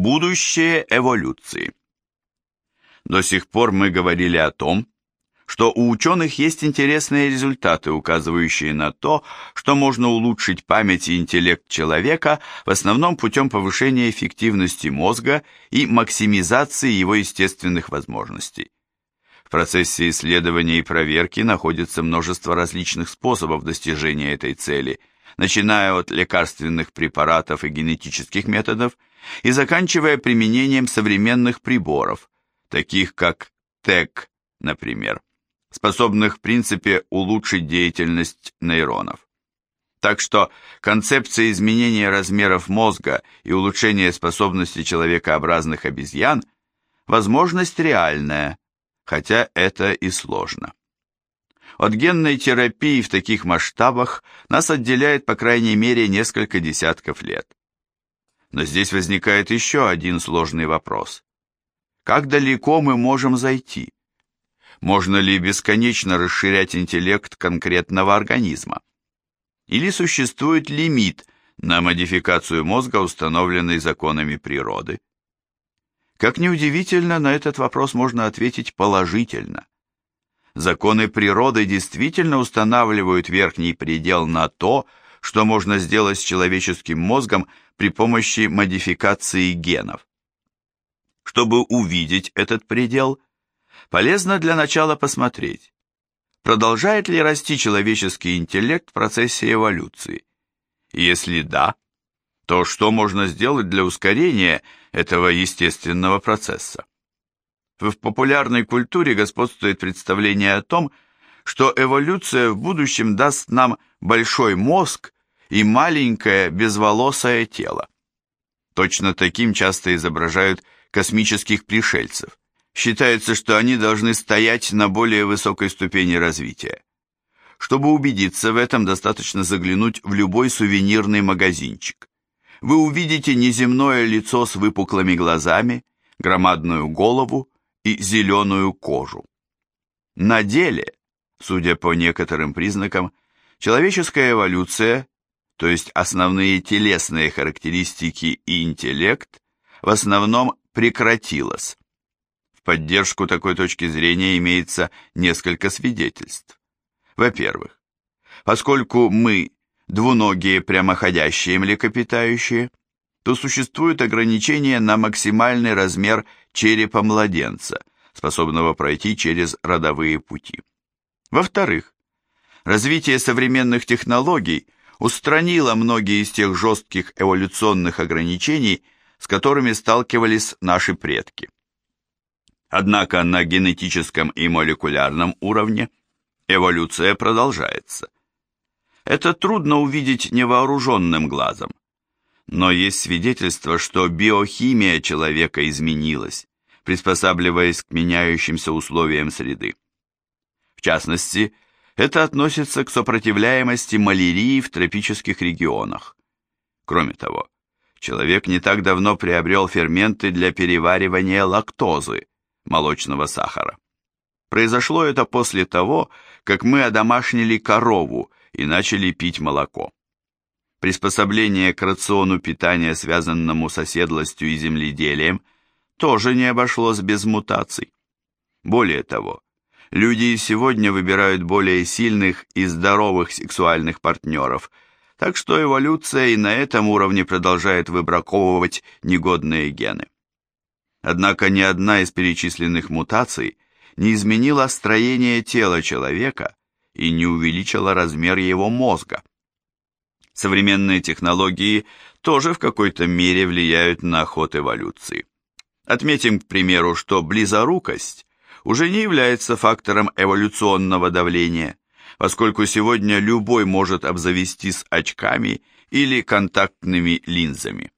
Будущее эволюции. До сих пор мы говорили о том, что у ученых есть интересные результаты, указывающие на то, что можно улучшить память и интеллект человека в основном путем повышения эффективности мозга и максимизации его естественных возможностей. В процессе исследования и проверки находится множество различных способов достижения этой цели, начиная от лекарственных препаратов и генетических методов и заканчивая применением современных приборов, таких как ТЭК, например способных в принципе улучшить деятельность нейронов. Так что концепция изменения размеров мозга и улучшения способности человекообразных обезьян – возможность реальная, хотя это и сложно. От генной терапии в таких масштабах нас отделяет по крайней мере несколько десятков лет. Но здесь возникает еще один сложный вопрос. Как далеко мы можем зайти? Можно ли бесконечно расширять интеллект конкретного организма? Или существует лимит на модификацию мозга, установленный законами природы? Как ни удивительно, на этот вопрос можно ответить положительно. Законы природы действительно устанавливают верхний предел на то, что можно сделать с человеческим мозгом при помощи модификации генов. Чтобы увидеть этот предел, полезно для начала посмотреть, продолжает ли расти человеческий интеллект в процессе эволюции. Если да, то что можно сделать для ускорения этого естественного процесса? В популярной культуре господствует представление о том, что эволюция в будущем даст нам большой мозг и маленькое безволосое тело. Точно таким часто изображают космических пришельцев. Считается, что они должны стоять на более высокой ступени развития. Чтобы убедиться в этом, достаточно заглянуть в любой сувенирный магазинчик. Вы увидите неземное лицо с выпуклыми глазами, громадную голову и зеленую кожу. На деле, судя по некоторым признакам, человеческая эволюция, то есть основные телесные характеристики и интеллект, в основном прекратилась поддержку такой точки зрения имеется несколько свидетельств. Во-первых, поскольку мы двуногие прямоходящие млекопитающие, то существует ограничение на максимальный размер черепа младенца, способного пройти через родовые пути. Во-вторых, развитие современных технологий устранило многие из тех жестких эволюционных ограничений, с которыми сталкивались наши предки. Однако на генетическом и молекулярном уровне эволюция продолжается. Это трудно увидеть невооруженным глазом. Но есть свидетельство, что биохимия человека изменилась, приспосабливаясь к меняющимся условиям среды. В частности, это относится к сопротивляемости малярии в тропических регионах. Кроме того, человек не так давно приобрел ферменты для переваривания лактозы, молочного сахара. Произошло это после того, как мы одомашнили корову и начали пить молоко. Приспособление к рациону питания, связанному с оседлостью и земледелием, тоже не обошлось без мутаций. Более того, люди сегодня выбирают более сильных и здоровых сексуальных партнеров, так что эволюция и на этом уровне продолжает выбраковывать негодные гены. Однако ни одна из перечисленных мутаций не изменила строение тела человека и не увеличила размер его мозга. Современные технологии тоже в какой-то мере влияют на ход эволюции. Отметим, к примеру, что близорукость уже не является фактором эволюционного давления, поскольку сегодня любой может обзавестись очками или контактными линзами.